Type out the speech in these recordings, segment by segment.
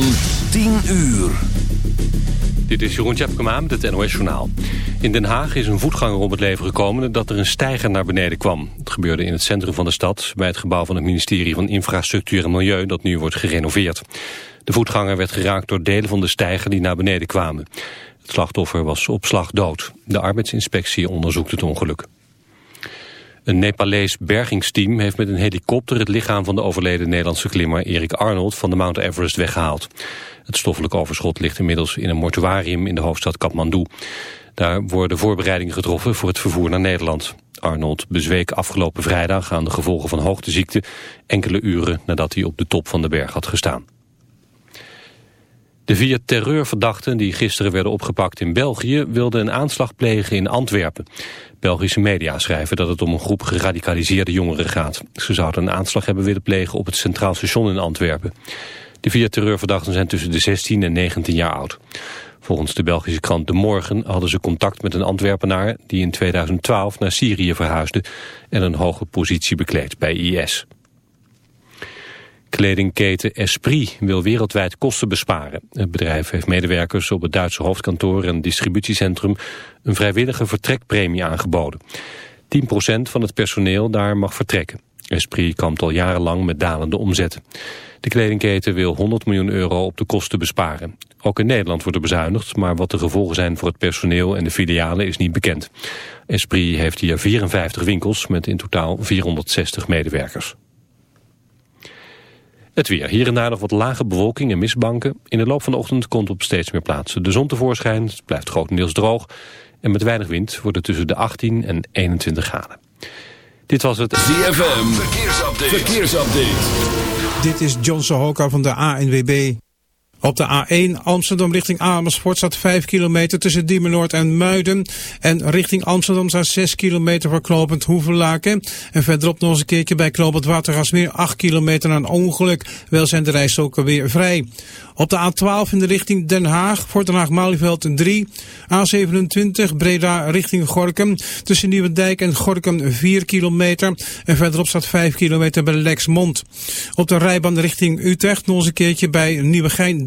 van 10 uur. Dit is Jeroen Tjepkema met het NOS Journaal. In Den Haag is een voetganger om het leven gekomen dat er een steiger naar beneden kwam. Het gebeurde in het centrum van de stad, bij het gebouw van het ministerie van Infrastructuur en Milieu, dat nu wordt gerenoveerd. De voetganger werd geraakt door delen van de steiger die naar beneden kwamen. Het slachtoffer was op slag dood. De arbeidsinspectie onderzoekt het ongeluk. Een Nepalees bergingsteam heeft met een helikopter het lichaam van de overleden Nederlandse klimmer Erik Arnold van de Mount Everest weggehaald. Het stoffelijk overschot ligt inmiddels in een mortuarium in de hoofdstad Kathmandu. Daar worden voorbereidingen getroffen voor het vervoer naar Nederland. Arnold bezweek afgelopen vrijdag aan de gevolgen van hoogteziekte enkele uren nadat hij op de top van de berg had gestaan. De vier terreurverdachten die gisteren werden opgepakt in België wilden een aanslag plegen in Antwerpen. Belgische media schrijven dat het om een groep geradicaliseerde jongeren gaat. Ze zouden een aanslag hebben willen plegen op het Centraal Station in Antwerpen. De vier terreurverdachten zijn tussen de 16 en 19 jaar oud. Volgens de Belgische krant De Morgen hadden ze contact met een Antwerpenaar... die in 2012 naar Syrië verhuisde en een hoge positie bekleedt bij IS. Kledingketen Esprit wil wereldwijd kosten besparen. Het bedrijf heeft medewerkers op het Duitse hoofdkantoor en distributiecentrum een vrijwillige vertrekpremie aangeboden. 10% van het personeel daar mag vertrekken. Esprit kampt al jarenlang met dalende omzet. De kledingketen wil 100 miljoen euro op de kosten besparen. Ook in Nederland wordt er bezuinigd, maar wat de gevolgen zijn voor het personeel en de filialen is niet bekend. Esprit heeft hier 54 winkels met in totaal 460 medewerkers. Het weer. Hier en daar nog wat lage bewolking en mistbanken. In de loop van de ochtend komt op steeds meer plaatsen de zon tevoorschijn. Het blijft grotendeels droog. En met weinig wind wordt het tussen de 18 en 21 graden. Dit was het ZFM. Verkeersupdate. Verkeersupdate. Dit is John Sohoka van de ANWB. Op de A1 Amsterdam richting Amersfoort staat 5 kilometer tussen Diemen en Muiden. En richting Amsterdam staat 6 kilometer voor knooppunt Hoevelaken. En verderop nog eens een keertje bij knooppunt Watergasmeer 8 kilometer een ongeluk. Wel zijn de rijstroken weer vrij. Op de A12 in de richting Den Haag voor Den Haag-Malieveld 3. A27 Breda richting Gorkum. Tussen Nieuwendijk en Gorkum 4 kilometer. En verderop staat 5 kilometer bij Lexmond. Op de rijbaan richting Utrecht nog eens een keertje bij Nieuwegein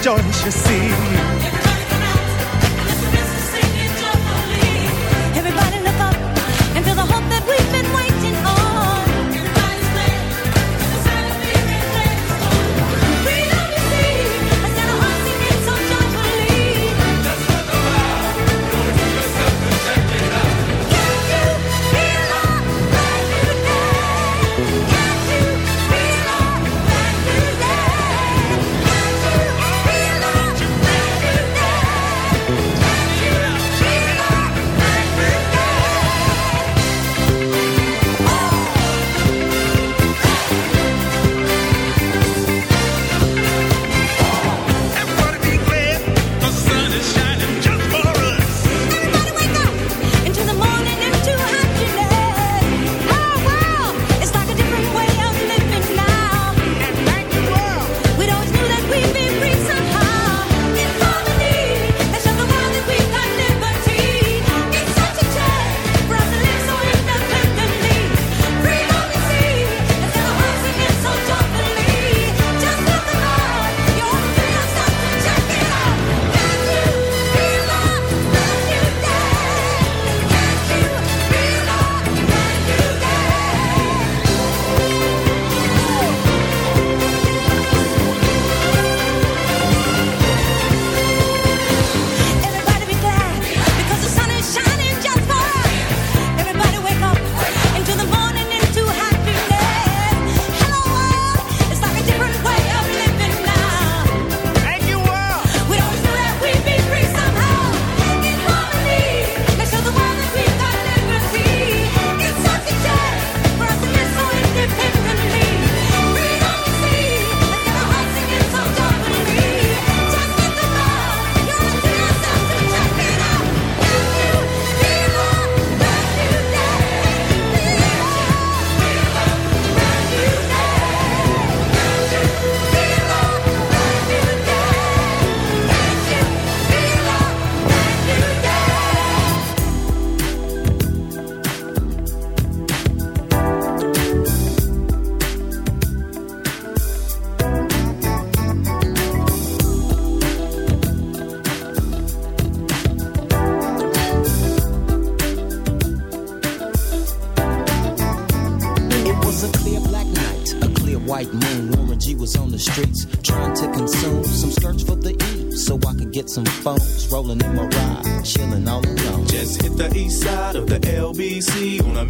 rejoice, you see.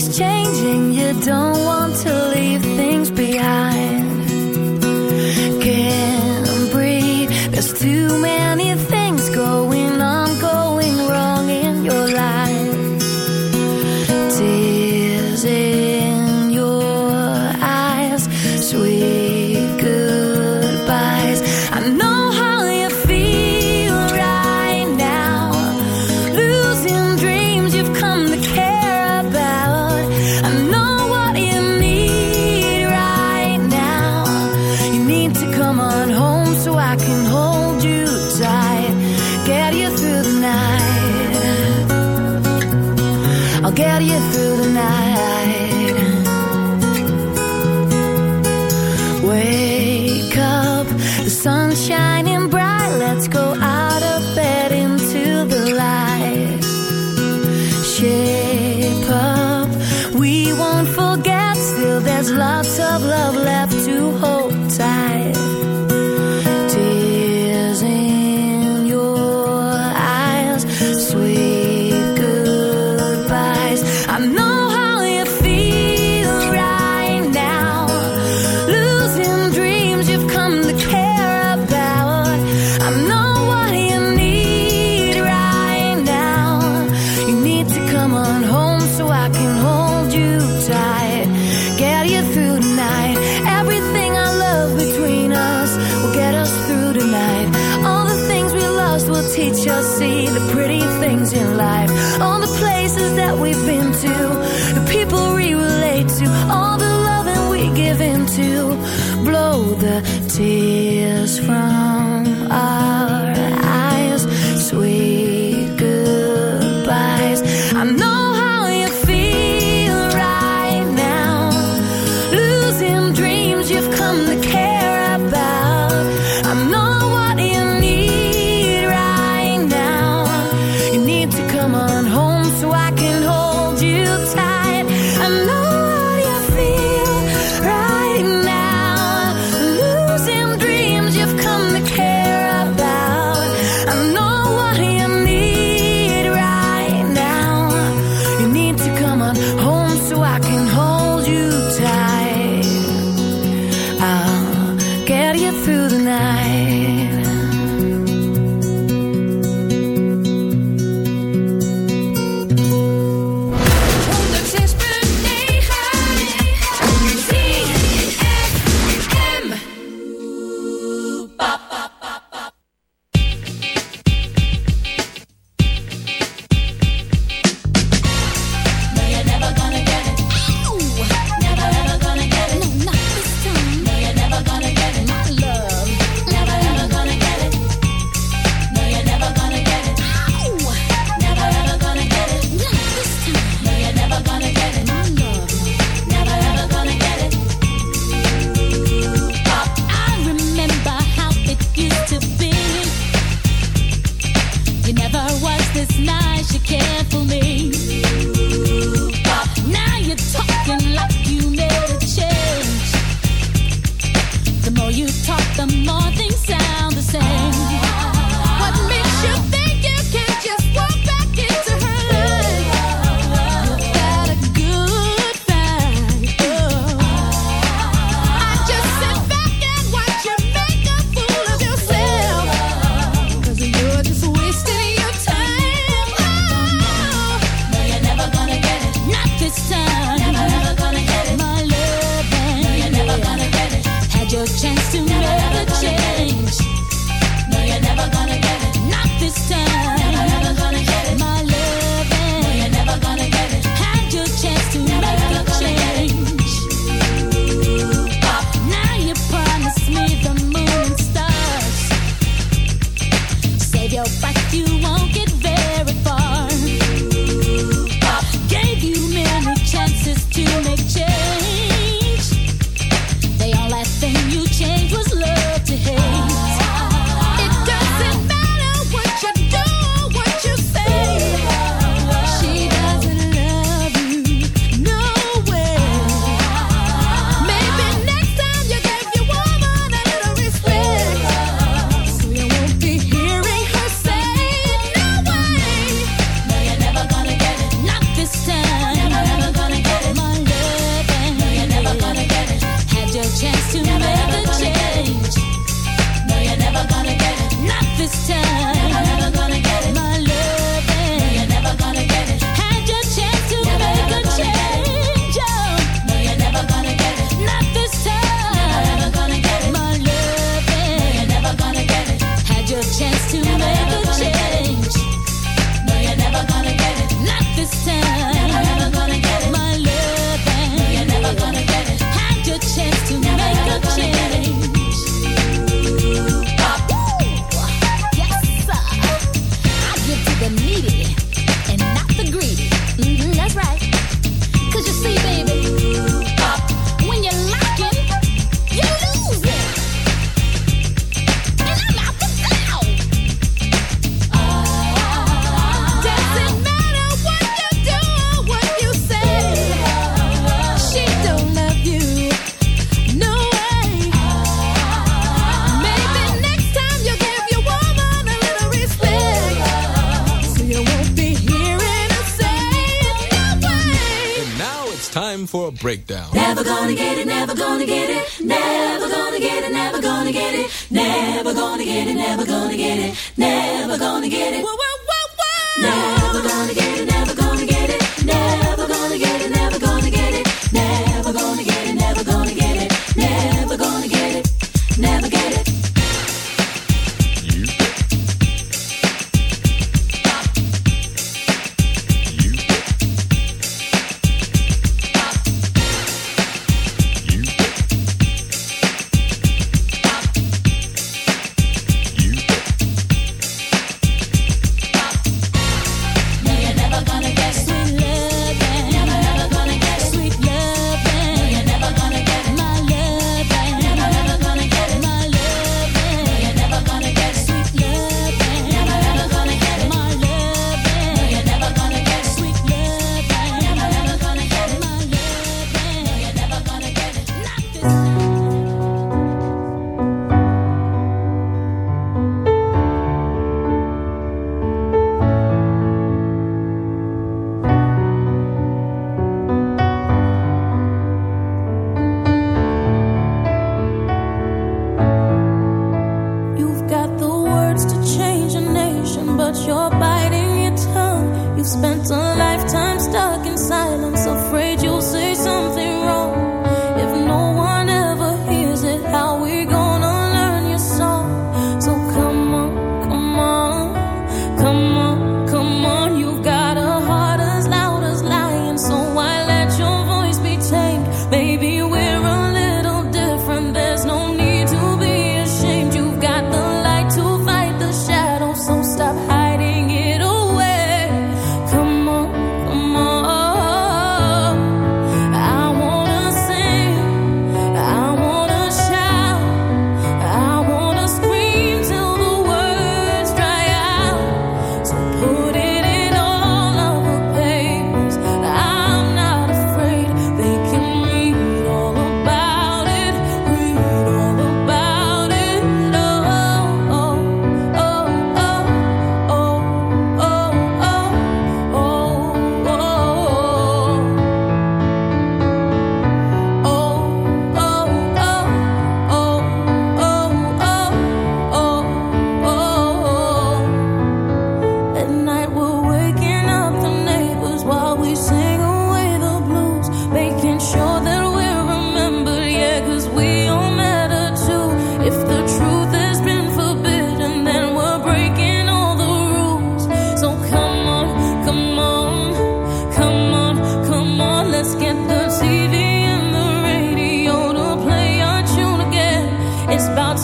Nothing's changing, you don't want to tears from our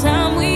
time we